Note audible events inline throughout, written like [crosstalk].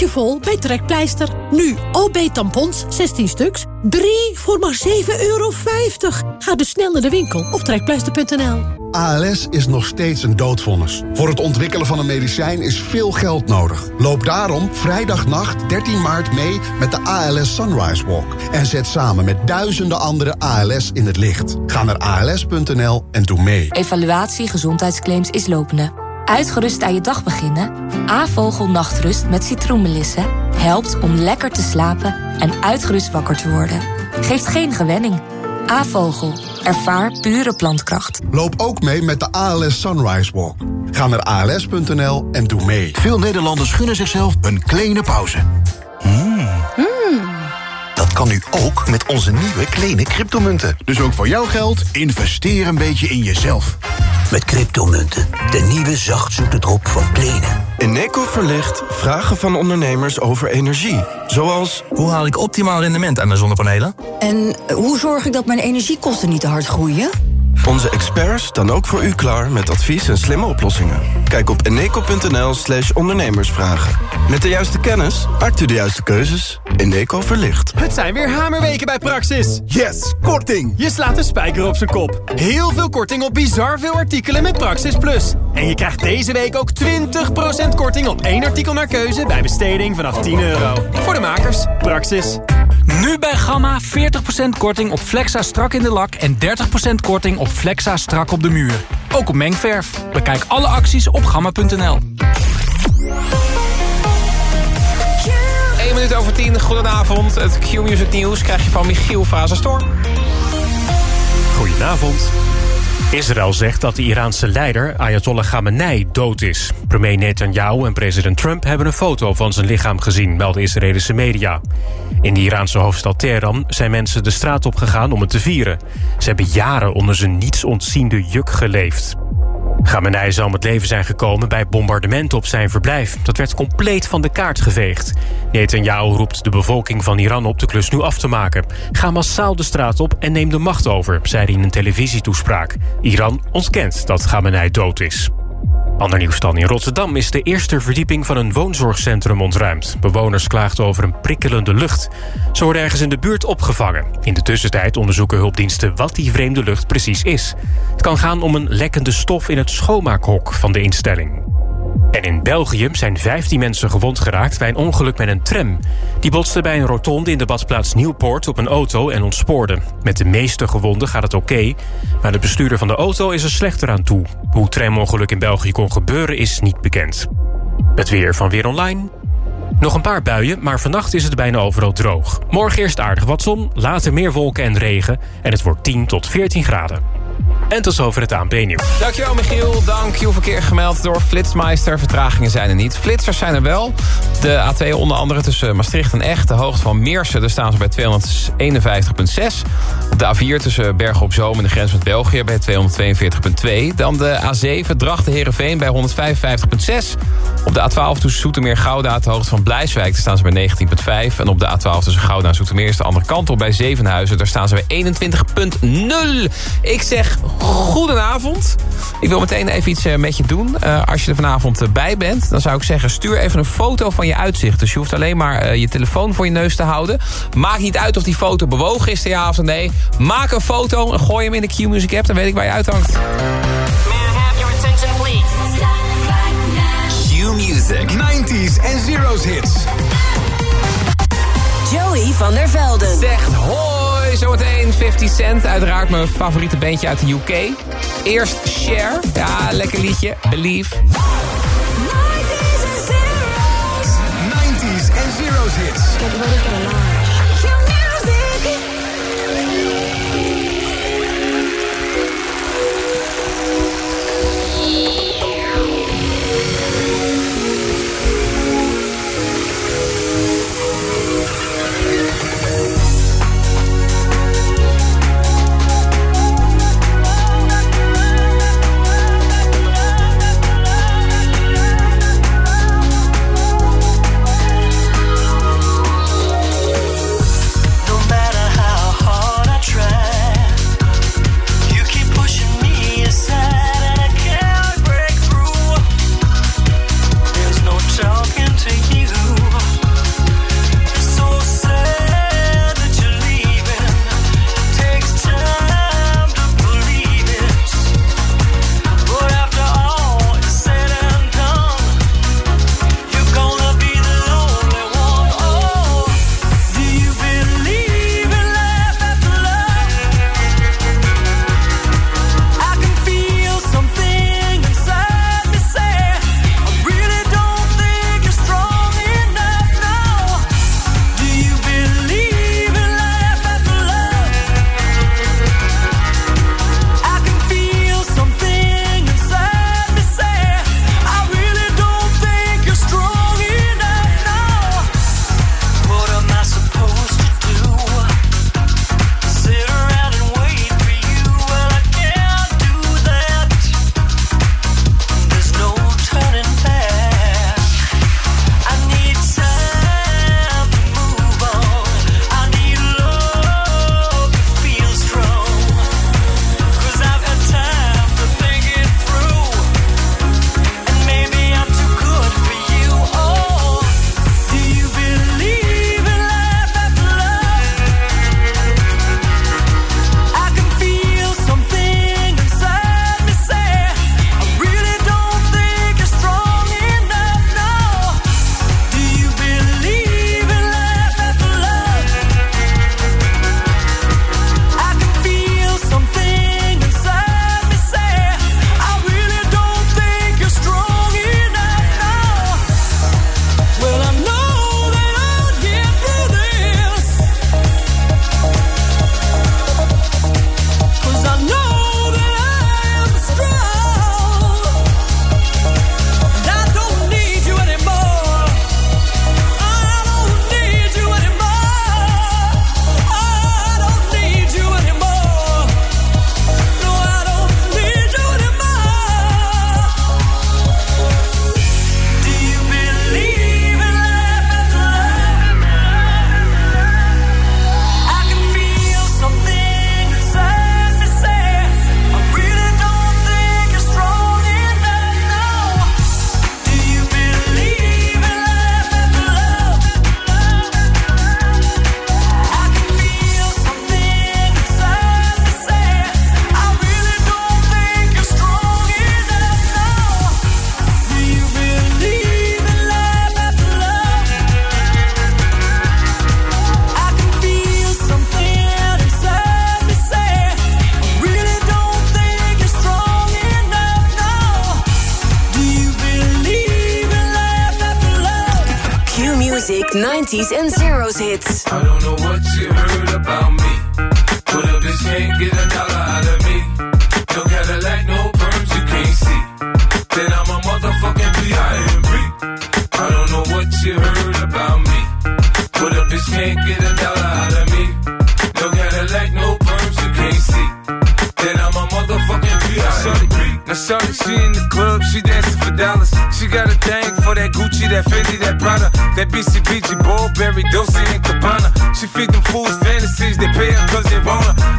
handje vol bij Trekpleister. Nu OB-tampons, 16 stuks, 3 voor maar 7,50 euro. Ga dus snel naar de winkel of trekpleister.nl. ALS is nog steeds een doodvonnis. Voor het ontwikkelen van een medicijn is veel geld nodig. Loop daarom vrijdagnacht 13 maart mee met de ALS Sunrise Walk. En zet samen met duizenden andere ALS in het licht. Ga naar als.nl en doe mee. Evaluatie gezondheidsclaims is lopende. Uitgerust aan je dag beginnen? A-vogel nachtrust met citroenmelissen helpt om lekker te slapen en uitgerust wakker te worden. Geeft geen gewenning. A-vogel. Ervaar pure plantkracht. Loop ook mee met de ALS Sunrise Walk. Ga naar als.nl en doe mee. Veel Nederlanders gunnen zichzelf een kleine pauze. Dat kan nu ook met onze nieuwe kleine cryptomunten. Dus ook voor jouw geld, investeer een beetje in jezelf. Met cryptomunten, de nieuwe zachtzoete drop van Plenen. Eneco verlicht vragen van ondernemers over energie. Zoals... Hoe haal ik optimaal rendement aan mijn zonnepanelen? En hoe zorg ik dat mijn energiekosten niet te hard groeien? Onze experts staan ook voor u klaar met advies en slimme oplossingen. Kijk op eneco.nl slash ondernemersvragen. Met de juiste kennis maakt u de juiste keuzes. Eneco verlicht. Het zijn weer hamerweken bij Praxis. Yes, korting! Je slaat de spijker op zijn kop. Heel veel korting op bizar veel artikelen met Praxis Plus. En je krijgt deze week ook 20% korting op één artikel naar keuze... bij besteding vanaf 10 euro. Voor de makers, Praxis. Nu bij Gamma 40% korting op Flexa strak in de lak... en 30% korting op Flexa strak op de muur. Ook op mengverf. Bekijk alle acties op gamma.nl. 1 minuut over 10, goedenavond. Het Q-Music Nieuws krijg je van Michiel Fazenstorm. Goedenavond. Israël zegt dat de Iraanse leider Ayatollah Khamenei dood is. Premier Netanyahu en president Trump hebben een foto van zijn lichaam gezien, melden Israëlische media. In de Iraanse hoofdstad Teheran zijn mensen de straat op gegaan om het te vieren. Ze hebben jaren onder zijn niets ontziende juk geleefd. Khamenei zou om het leven zijn gekomen bij bombardementen op zijn verblijf. Dat werd compleet van de kaart geveegd. Netanyahu roept de bevolking van Iran op de klus nu af te maken. Ga massaal de straat op en neem de macht over, zei hij in een televisietoespraak. Iran ontkent dat Khamenei dood is. Ander nieuws. In Rotterdam is de eerste verdieping van een woonzorgcentrum ontruimd. Bewoners klaagden over een prikkelende lucht. Ze worden ergens in de buurt opgevangen. In de tussentijd onderzoeken hulpdiensten wat die vreemde lucht precies is. Het kan gaan om een lekkende stof in het schoonmaakhok van de instelling. En in België zijn 15 mensen gewond geraakt bij een ongeluk met een tram. Die botste bij een rotonde in de badplaats Nieuwpoort op een auto en ontspoorde. Met de meeste gewonden gaat het oké, maar de bestuurder van de auto is er slechter aan toe. Hoe tramongeluk in België kon gebeuren is niet bekend. Het weer van Weer Online. Nog een paar buien, maar vannacht is het bijna overal droog. Morgen eerst aardig wat zon, later meer wolken en regen... en het wordt 10 tot 14 graden. En tot zover het ANP-nieuws. Dankjewel Michiel. Dank je verkeer gemeld door Flitsmeister. Vertragingen zijn er niet. Flitsers zijn er wel. De A2 onder andere tussen Maastricht en Echt. De hoogte van Meersen, daar staan ze bij 251,6. Op de A4 tussen Bergen op Zoom en de grens met België bij 242,2. Dan de A7 Drachten Herenveen bij 155,6. Op de A12 tussen Zoetermeer Gouda, de hoogte van Blijswijk, daar staan ze bij 19,5. En op de A12 tussen Gouda en Zoetermeer is de andere kant op bij Zevenhuizen. Daar staan ze bij 21,0. Ik zeg goedenavond. Ik wil meteen even iets eh, met je doen. Uh, als je er vanavond uh, bij bent, dan zou ik zeggen... stuur even een foto van je uitzicht. Dus je hoeft alleen maar uh, je telefoon voor je neus te houden. Maakt niet uit of die foto bewogen is, ja of nee. Maak een foto en gooi hem in de Q-Music app. Dan weet ik waar je uithangt. Q-Music. 90s en Zero's hits. Joey van der Velden. Zegt hoi, zometeen 50 Cent. Uiteraard mijn favoriete bandje uit de UK. Eerst Cher. Ja, lekker liedje. Believe. 90s en Zero's hits. Get ready for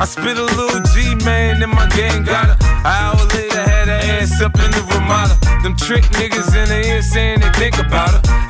I spit a little G, man, and my gang got her. An hour later, had her ass up in the Ramada. Them trick niggas in the ear saying they think about her.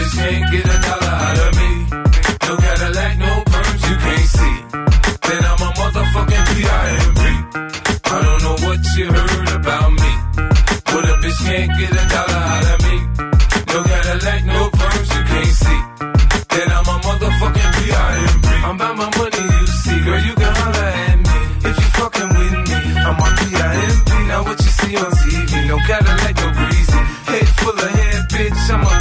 Bitch can't get a dollar out of me. No Cadillac, no perms, you can't see. Then I'm a motherfucking P.I.M.P. I don't know what you heard about me. But a bitch can't get a dollar out of me. No Cadillac, no perms, you can't see. Then I'm a motherfucking P.I.M.P. I'm about my money, you see. Girl, you can holler at me. If you fucking with me, I'm a P.I.M.P. Now what you see on TV, no Cadillac, no greasy. Head full of hair, bitch, I'm a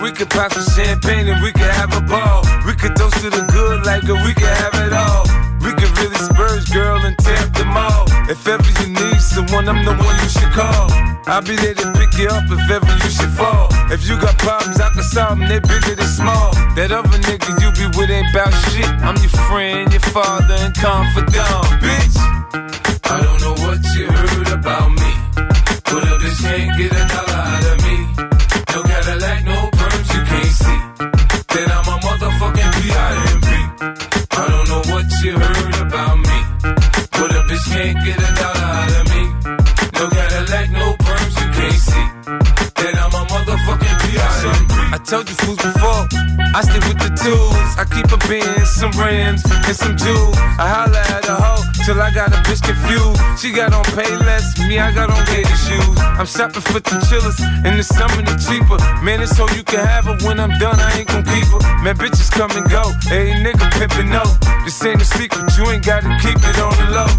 We could pop some champagne and we could have a ball. We could toast to the good like girl, we could have it all. We could really spurge, girl, and tear up them all. If ever you need someone, I'm the one you should call. I'll be there to pick you up if ever you should fall. If you got problems, I can solve them, they bigger than small. That other nigga you be with ain't bout shit. I'm your friend, your father, and confidant, bitch. I don't know what you heard about me. But a bitch can't get a dollar told you fools before, I stick with the tools. I keep a Benz, some rims, and some jewels. I holla at a hoe till I got a bitch confused. She got on pay less, me I got on gator shoes. I'm shopping for the chillers, in the summer the cheaper. Man, it's so you can have her when I'm done, I ain't gon' keep her. Man, bitches come and go, hey nigga pimpin' no. This ain't a secret, you ain't gotta keep it on the low.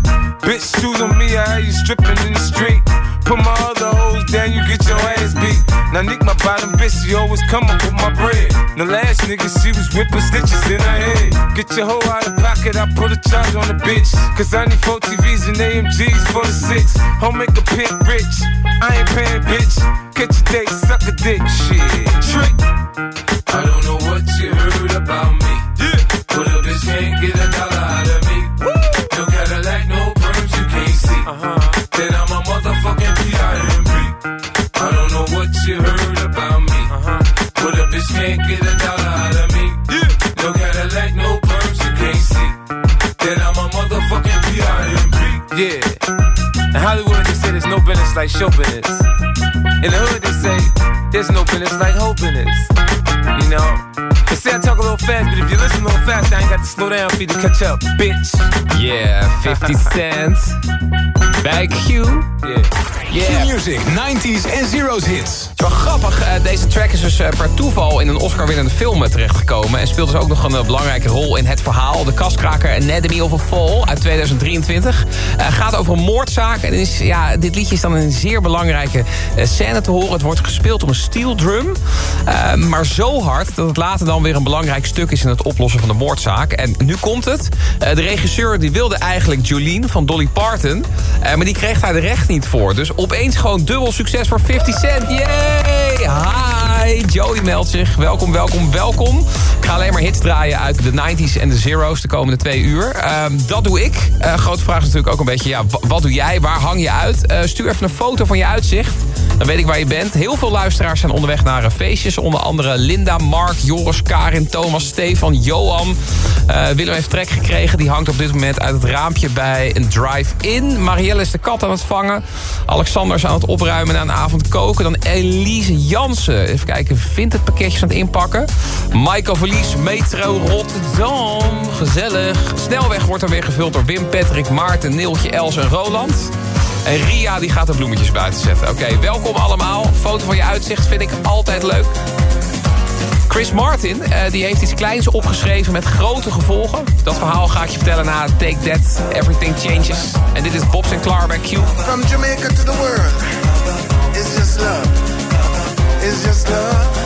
Bitch, shoes on me, I have you stripping in the street. Put my other hoes down, you get your ass beat. Now Nick, my bottom bitch, she always come up with my bread. The last nigga, she was whipping stitches in her head. Get your hoe out of pocket, I put a charge on the bitch. Cause I need four TVs and AMGs for the six. Home make a pit rich. I ain't paying, bitch. Catch a date, suck a dick, shit. Trick. I don't know what you heard about me. Yeah. But a bitch can't get business like show business. In the hood, they say there's no business like hope business. You know? They say I talk a little fast, but if you listen a little fast, I ain't got to slow down for you to catch up, bitch. Yeah, 50 Cent. [laughs] Bij Q. Yeah. Q-Music, 90s en Zero's hits. Wel grappig, eh, deze track is dus eh, per toeval in een Oscar-winnende film eh, terechtgekomen... en speelt dus ook nog een belangrijke rol in het verhaal. De kaskraker Anatomy of a Fall uit 2023. Eh, gaat over een moordzaak en is, ja, dit liedje is dan een zeer belangrijke scène te horen. Het wordt gespeeld op een steel drum, maar zo hard... dat het later dan weer een belangrijk stuk is in het oplossen van de moordzaak. En nu komt het. De regisseur die wilde eigenlijk Jolene van Dolly Parton... eh, maar die kreeg daar de recht niet voor. Dus opeens gewoon dubbel succes voor 50 Cent. Yay! hi. Joey meldt zich. Welkom, welkom, welkom. Ik ga alleen maar hits draaien uit de 90s en de zeros de komende twee uur. Ehm, dat doe ik. Uh, grote vraag is natuurlijk ook een beetje, ja, wat doe jij? Waar hang je uit? Uh, stuur even een foto van je uitzicht. Dan weet ik waar je bent. Heel veel luisteraars zijn onderweg naar uh, feestjes. Onder andere Linda, Mark, Joris, Karin, Thomas, Stefan, Johan. Willem heeft trek gekregen. Die hangt op dit moment uit het raampje bij een drive-in. Marielle de kat aan het vangen. Alexander is aan het opruimen na een avond koken. Dan Elise Jansen. Even kijken, vindt het pakketjes aan het inpakken. Michael Verlies, Metro Rotterdam. Gezellig. Snelweg wordt er weer gevuld door Wim, Patrick, Maarten, Neeltje, Els en Roland. En Ria die gaat de bloemetjes buiten zetten. Oké, welkom allemaal. Foto van je uitzicht vind ik altijd leuk. Chris Martin uh, die heeft iets kleins opgeschreven met grote gevolgen. Dat verhaal ga ik je vertellen na Take That, Everything Changes. En dit is Bob Sinclair bij Q. From Jamaica to the world, it's just love. It's just love.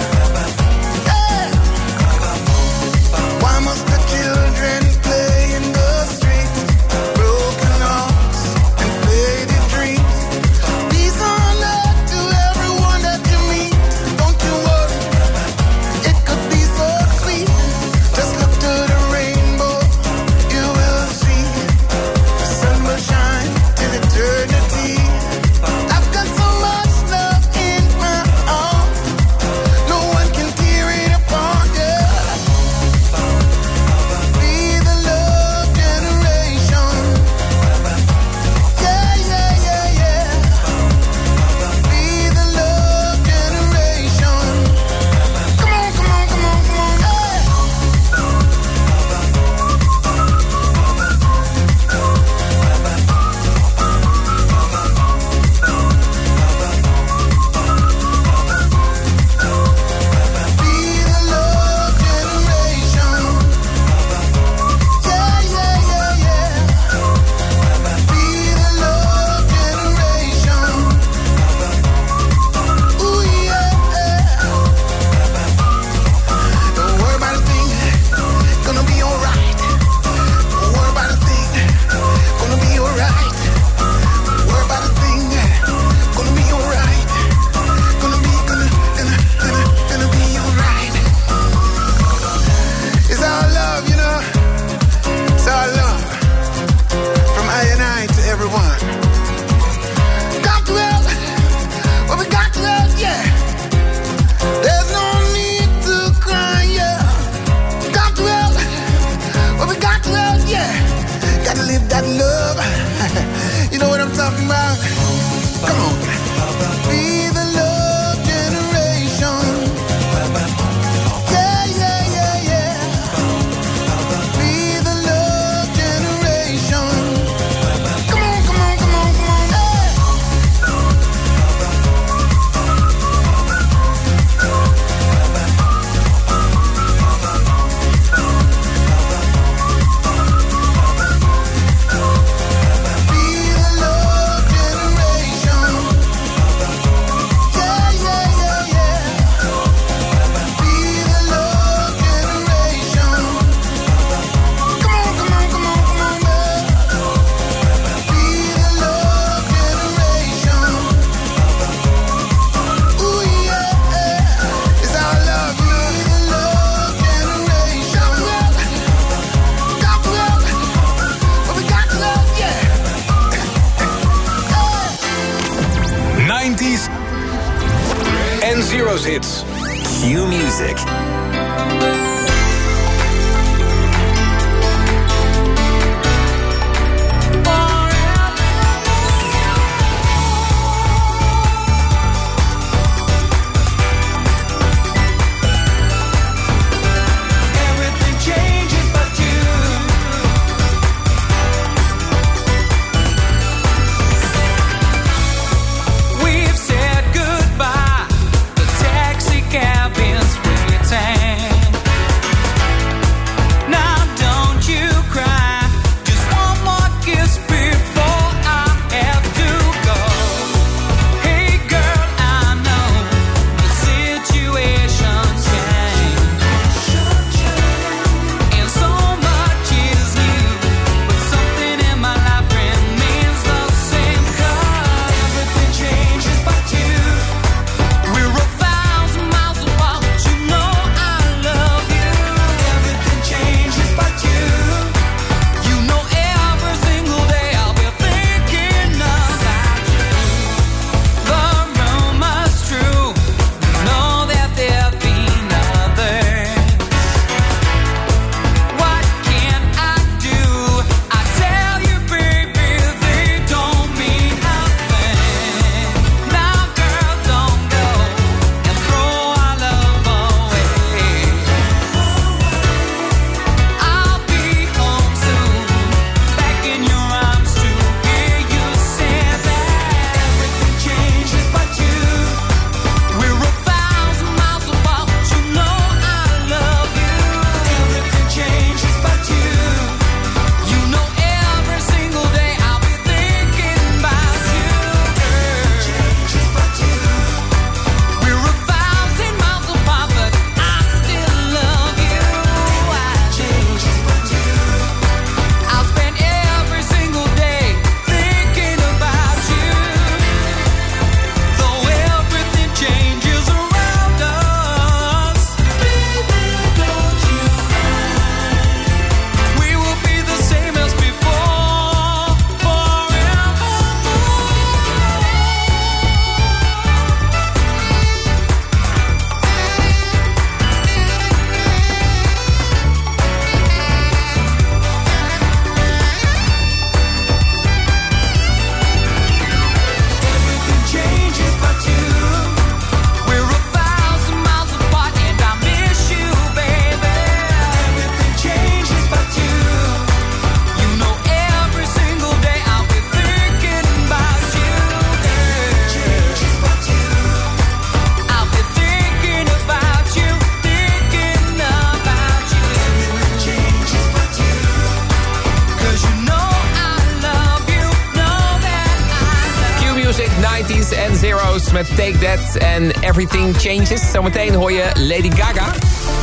Everything Changes. Zometeen hoor je Lady Gaga.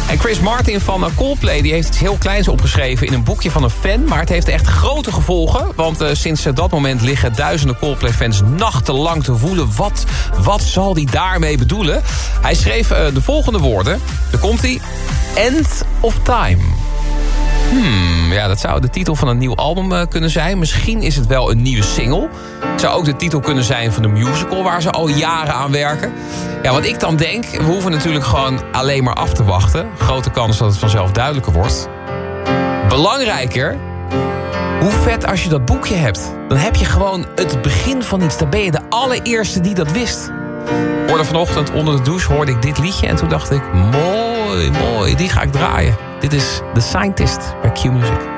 En Chris Martin van Coldplay die heeft iets heel kleins opgeschreven in een boekje van een fan. Maar het heeft echt grote gevolgen. Want uh, sinds dat moment liggen duizenden Coldplay-fans nachtenlang te voelen. Wat, wat zal hij daarmee bedoelen? Hij schreef de volgende woorden. Daar komt hij. End of Time. Hmm, ja, dat zou de titel van een nieuw album uh, kunnen zijn. Misschien is het wel een nieuwe single. Het zou ook de titel kunnen zijn van de musical... waar ze al jaren aan werken. Ja, wat ik dan denk... we hoeven natuurlijk gewoon alleen maar af te wachten. Grote kans dat het vanzelf duidelijker wordt. Belangrijker... Hoe vet als je dat boekje hebt. Dan heb je gewoon het begin van iets. Dan ben je de allereerste die dat wist. Hoorde vanochtend onder de douche hoorde ik dit liedje... en toen dacht ik, mooi, mooi, die ga ik draaien. Dit is The Scientist bij Q-Music. Come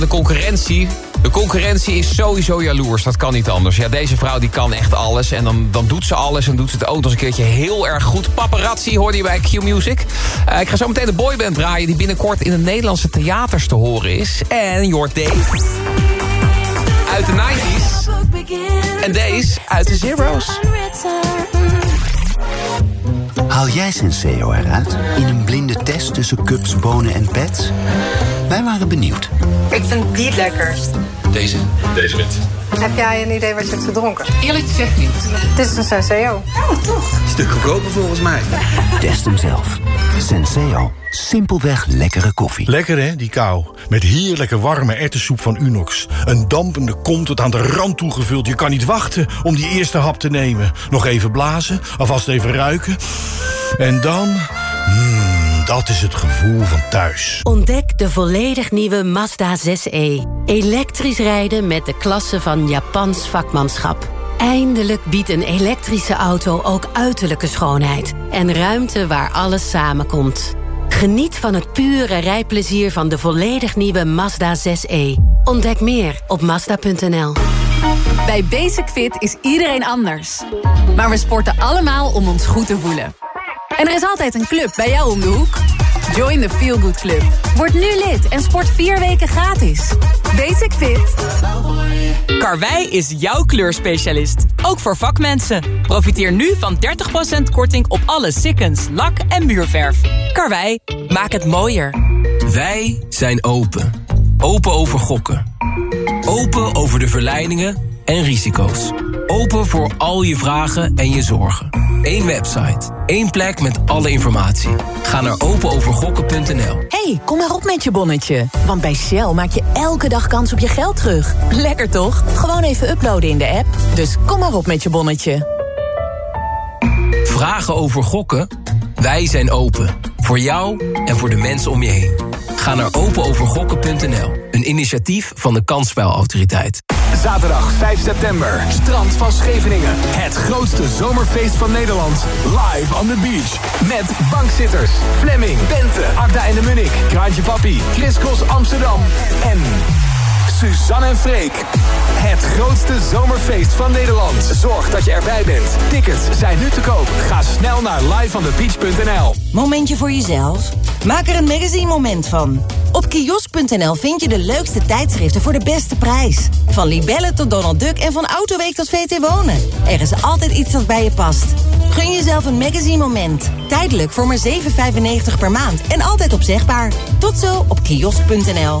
de concurrentie. De concurrentie is sowieso jaloers, dat kan niet anders. Ja, deze vrouw die kan echt alles en dan, dan doet ze alles... en doet ze het ook nog eens een keertje heel erg goed. Paparazzi hoorde je bij Q-Music. Eh, ik ga zo meteen de boyband draaien... die binnenkort in de Nederlandse theaters te horen is. En hoort Dave uit de 90s. En deze uit de Zero's. Haal jij Senseo eruit in een blinde test tussen cups, bonen en pets? Wij waren benieuwd. Ik vind die het lekkerst. Deze? Deze wit. Heb jij een idee wat je hebt gedronken? Eerlijk gezegd niet. Dit is een Senseo. Oh, toch? Stuk goedkoper volgens mij. [laughs] Test hem zelf. Senseo. Simpelweg lekkere koffie. Lekker hè, die kou. Met heerlijke warme erwtensoep van Unox. Een dampende kom tot aan de rand toegevuld. Je kan niet wachten om die eerste hap te nemen. Nog even blazen, alvast even ruiken. En dan... Mmm, dat is het gevoel van thuis. Ontdek de volledig nieuwe Mazda 6e. Elektrisch rijden met de klasse van Japans vakmanschap. Eindelijk biedt een elektrische auto ook uiterlijke schoonheid. En ruimte waar alles samenkomt. Geniet van het pure rijplezier van de volledig nieuwe Mazda 6e. Ontdek meer op Mazda.nl. Bij Basic Fit is iedereen anders. Maar we sporten allemaal om ons goed te voelen. En er is altijd een club bij jou om de hoek. Join the Feel Good Club. Word nu lid en sport vier weken gratis. Basic Fit. Karwei is jouw kleurspecialist. Ook voor vakmensen. Profiteer nu van 30% korting op alle sikkens, lak en muurverf. Karwei, maak het mooier. Wij zijn open. Open over gokken. Open over de verleidingen en risico's. Open voor al je vragen en je zorgen. Eén website. één plek met alle informatie. Ga naar openovergokken.nl. hey, kom maar op met je bonnetje. Want bij Shell maak je elke dag kans op je geld terug. Lekker toch? Gewoon even uploaden in de app. Dus kom maar op met je bonnetje. Vragen over gokken? Wij zijn open. Voor jou en voor de mensen om je heen. Ga naar openovergokken.nl. Een initiatief van de Kansspelautoriteit. Zaterdag 5 september, Strand van Scheveningen. Het grootste zomerfeest van Nederland. Live on the beach. Met bankzitters, Fleming, Bente, Agda en de Munnik, Kraantje Papi, Chris Amsterdam en Suzanne en Freek. Het grootste zomerfeest van Nederland. Zorg dat je erbij bent. Tickets zijn nu te koop. Ga snel naar liveonthebeach.nl. Momentje voor jezelf? Maak er een magazine moment van. Op kiosk.nl vind je de leukste tijdschriften voor de beste prijs. Van Libelle tot Donald Duck en van Autoweek tot VT Wonen. Er is altijd iets dat bij je past. Gun jezelf een magazine moment. Tijdelijk voor maar 7,95 per maand en altijd opzegbaar. Tot zo op kiosk.nl.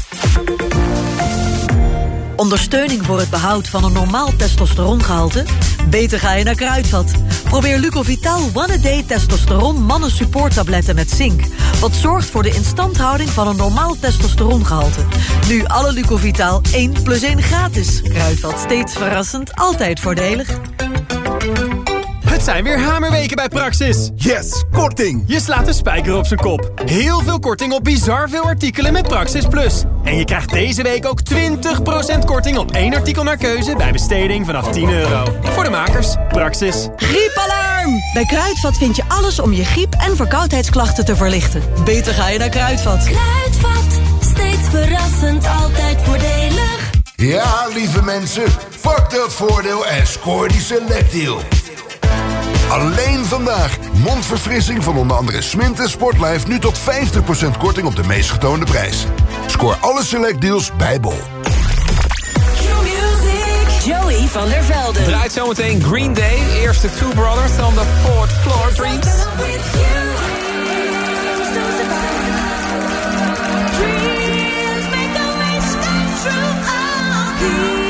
Ondersteuning voor het behoud van een normaal testosterongehalte? Beter ga je naar Kruidvat. Probeer Lucovital One Day Testosteron Mannen Support Tabletten met zink. Wat zorgt voor de instandhouding van een normaal testosterongehalte. Nu alle Lucovital 1 plus 1 gratis. Kruidvat steeds verrassend, altijd voordelig. Het zijn weer hamerweken bij Praxis. Yes, korting! Je slaat de spijker op zijn kop. Heel veel korting op bizar veel artikelen met Praxis Plus. En je krijgt deze week ook 20% korting op één artikel naar keuze... bij besteding vanaf 10 euro. Voor de makers, Praxis. Griepalarm! Bij Kruidvat vind je alles om je griep- en verkoudheidsklachten te verlichten. Beter ga je naar Kruidvat. Kruidvat, steeds verrassend, altijd voordelig. Ja, lieve mensen, pak dat voordeel en scoor die selectdeal. Alleen vandaag mondverfrissing van onder andere Smint en Sportlife... nu tot 50% korting op de meest getoonde prijs. Scoor alle selectdeals bij Bol. Joey van der Velde. Draait zometeen Green Day. Eerste Two Brothers on the Fourth Floor Dreams. Keep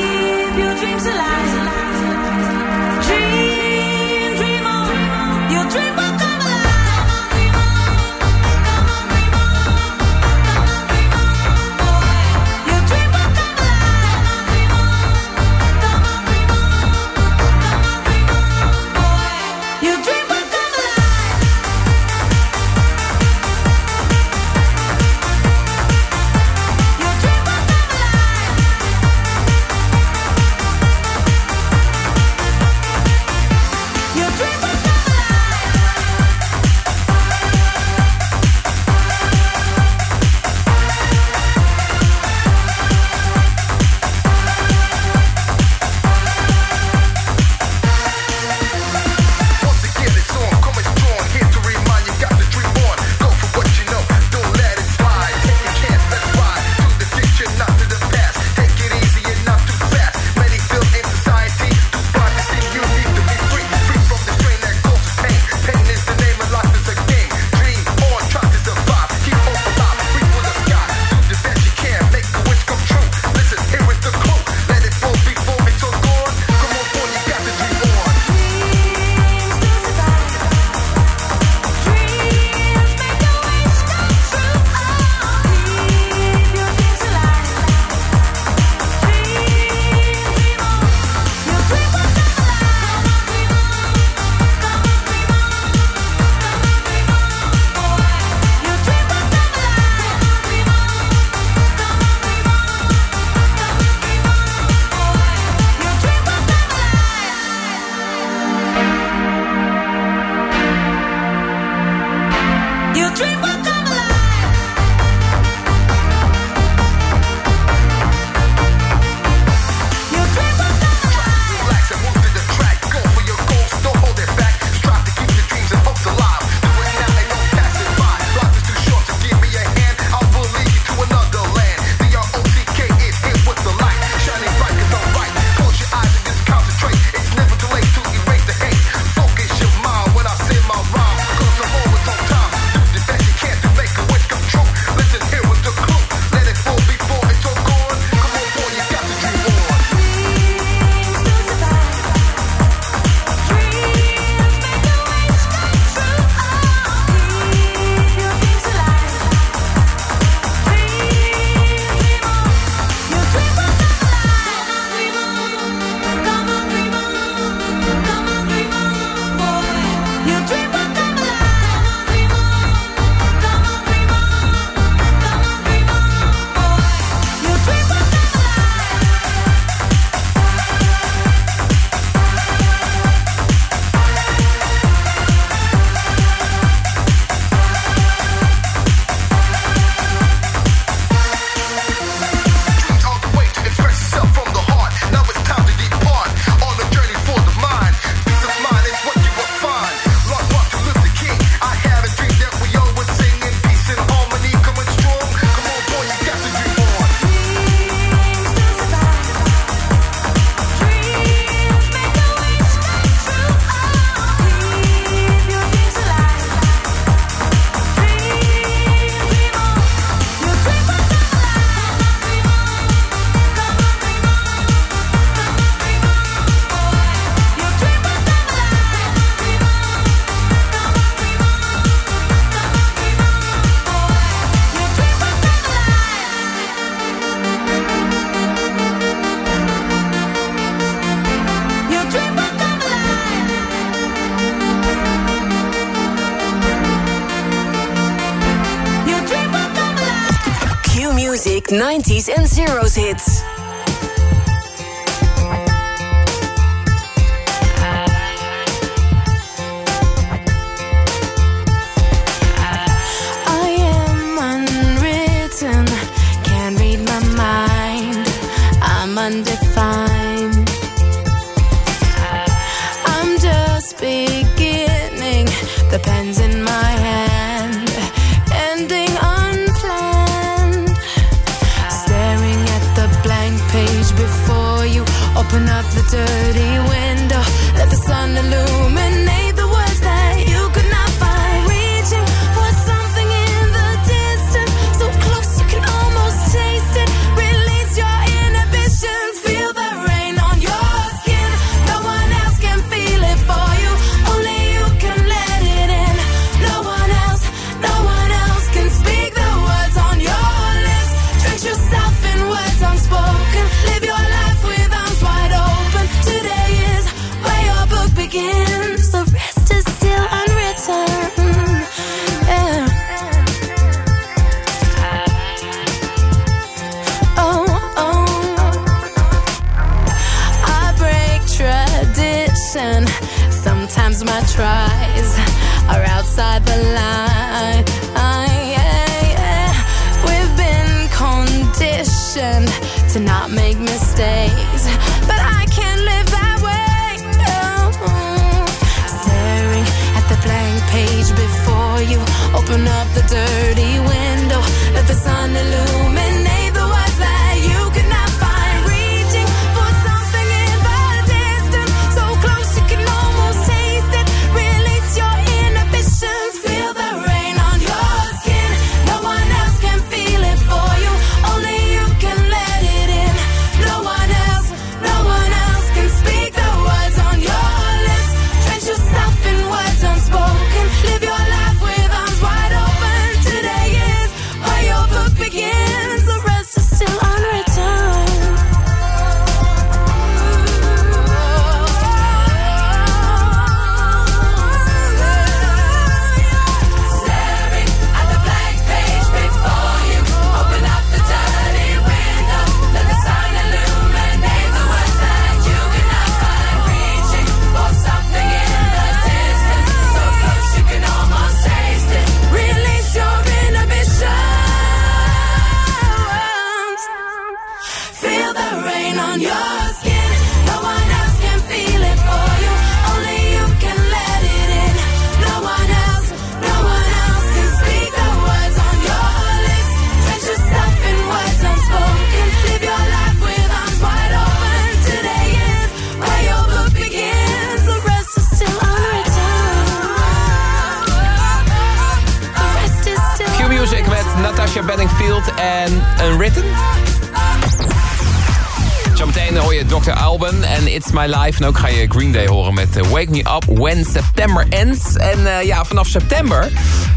My Life. En ook ga je Green Day horen met eh, Wake Me Up When September Ends. En eh, ja, vanaf september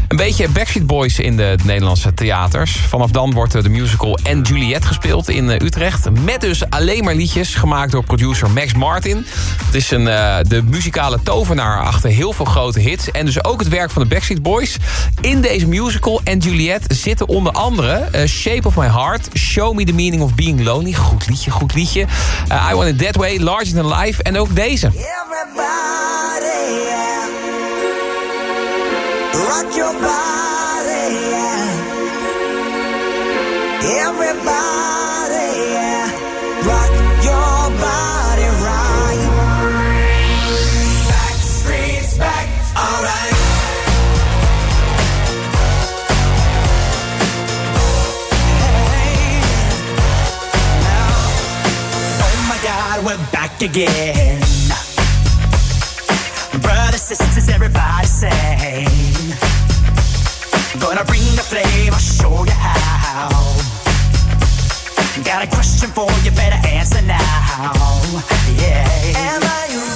een beetje Backstreet Boys in de Nederlandse theaters. Vanaf dan wordt de musical En Juliet gespeeld in eh, Utrecht. Met dus alleen maar liedjes gemaakt door producer Max Martin. Het is een, eh, de muzikale tovenaar achter heel veel grote hits. En dus ook het werk van de Backstreet Boys. In deze musical En Juliet zitten onder andere eh, Shape of My Heart... Show Me the Meaning of Being Lonely. Goed liedje, goed liedje. I Want It That Way, Larger Than Life en ook deze. Everybody. Rock your body, yeah. Everybody, yeah. Rock your body right. Back streets back, alright. Hey, now, oh my God, we're back again. Is everybody sing? Gonna bring the flame, I'll show you how. Got a question for you, better answer now. Yeah. Am I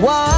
why?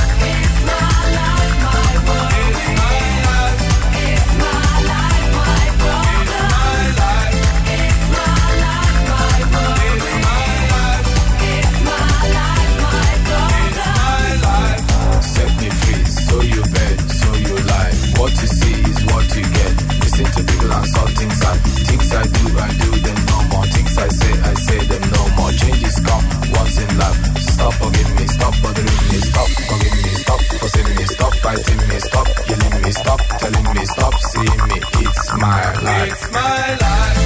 I do them no more. Things I say, I say them no more. Changes come once in life. Stop forgiving me, stop bothering me, stop forgiving me, stop fussing me, stop fighting me, stop yelling me, stop telling me, stop seeing me. It's my life. It's my life.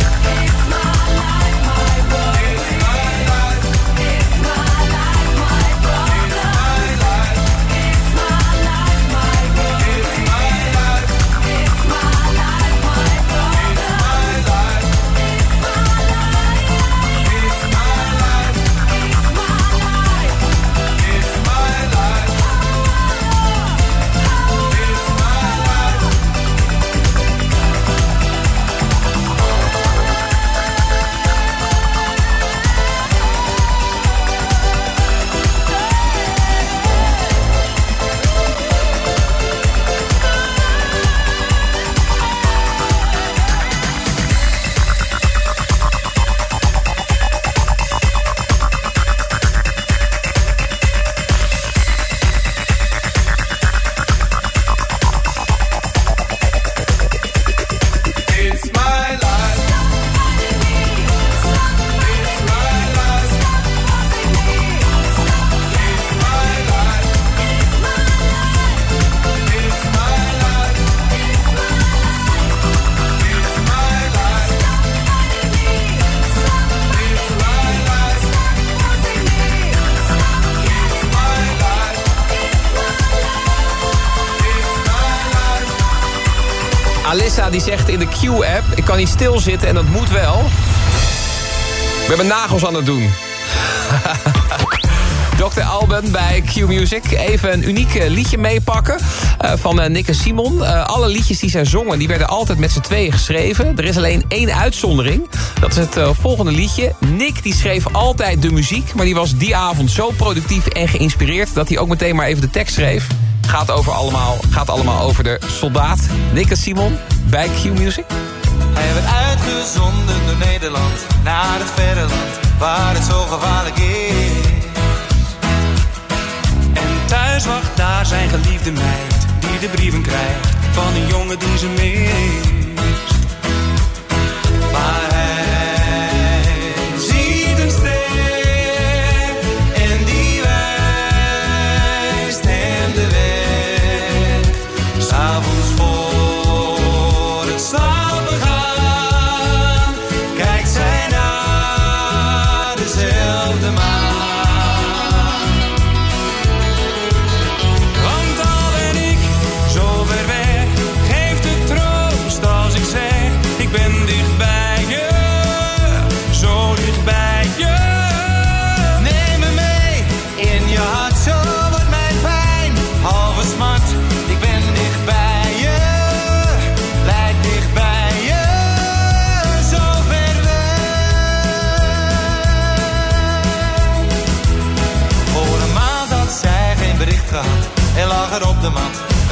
Die zegt in de Q-app... ik kan niet stilzitten en dat moet wel. Ik ben mijn nagels aan het doen. [laughs] Dr. Alban bij Q-Music. Even een uniek eh, liedje meepakken eh, van eh, Nick en Simon. Alle liedjes die zij zongen, die werden altijd met z'n tweeën geschreven. Er is alleen één uitzondering. Dat is het volgende liedje. Nick die schreef altijd de muziek, maar die was die avond zo productief en geïnspireerd... dat hij ook meteen maar even de tekst schreef. Gaat, over allemaal, gaat allemaal over de soldaat. Nick en Simon bij Q-Music. Hij werd uitgezonden door Nederland naar het verre land waar het zo gevaarlijk is. En thuis wacht daar zijn geliefde meid die de brieven krijgt van een jongen die ze mist.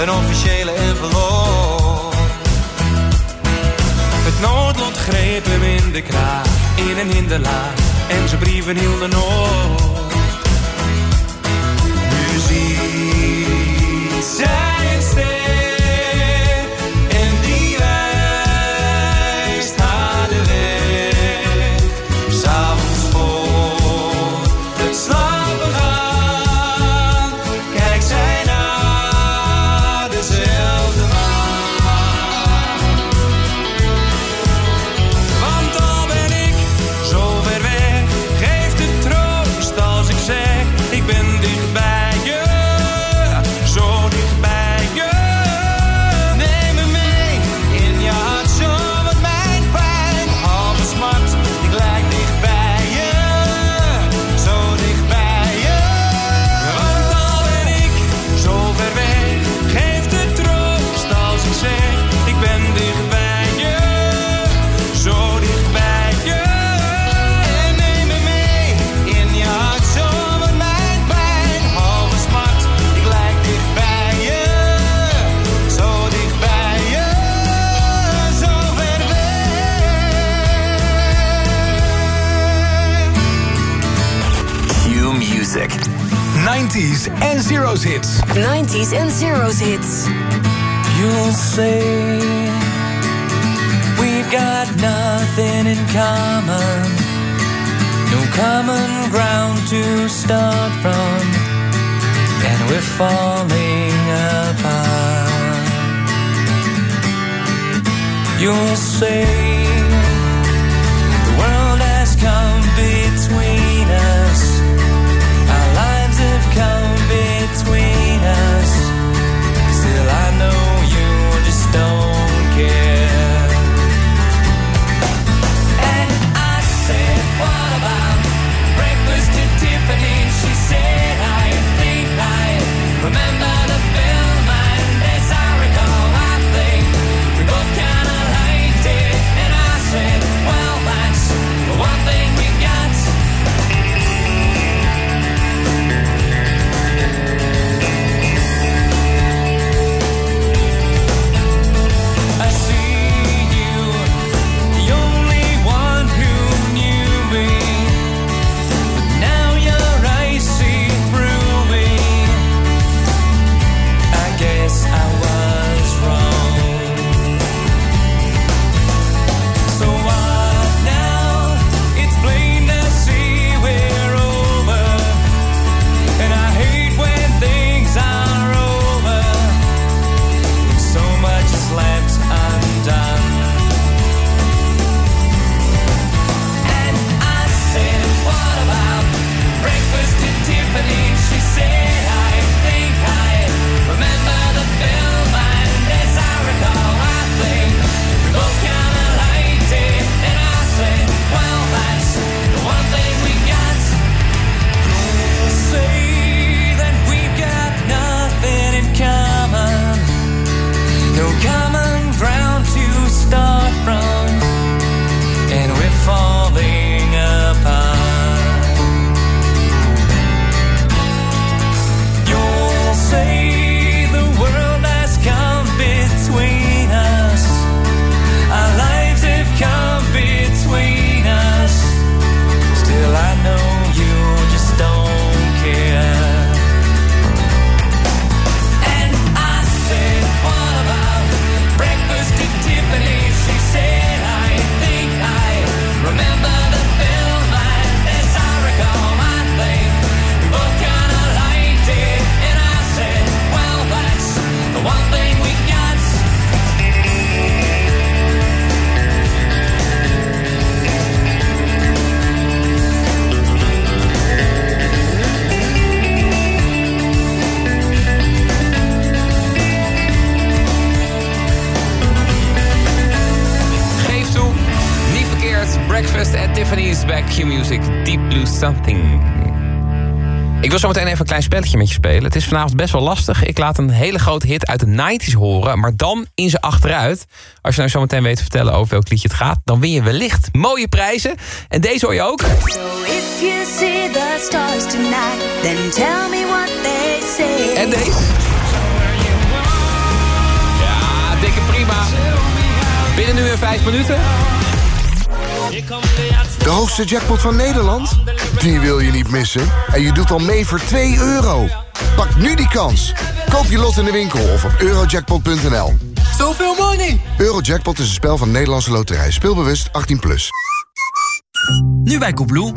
een officiële envelop. Het noodlot greep hem in de kraag, in en in de laag, en zijn brieven hielden op. and zeros hits. 90s and zeros hits. You'll say we've got nothing in common. No common ground to start from. And we're falling apart. You'll say wil zo meteen even een klein spelletje met je spelen. Het is vanavond best wel lastig. Ik laat een hele grote hit uit de 90s horen, maar dan in ze achteruit. Als je nou zo meteen weet te vertellen over welk liedje het gaat, dan win je wellicht mooie prijzen. En deze hoor je ook. En deze. Ja, dikke prima. Binnen nu weer vijf minuten. De hoogste jackpot van Nederland? Die wil je niet missen. En je doet al mee voor 2 euro. Pak nu die kans. Koop je lot in de winkel of op eurojackpot.nl. Zoveel money! Eurojackpot is een spel van Nederlandse Loterij. Speelbewust 18+. Plus. Nu bij Koebloe.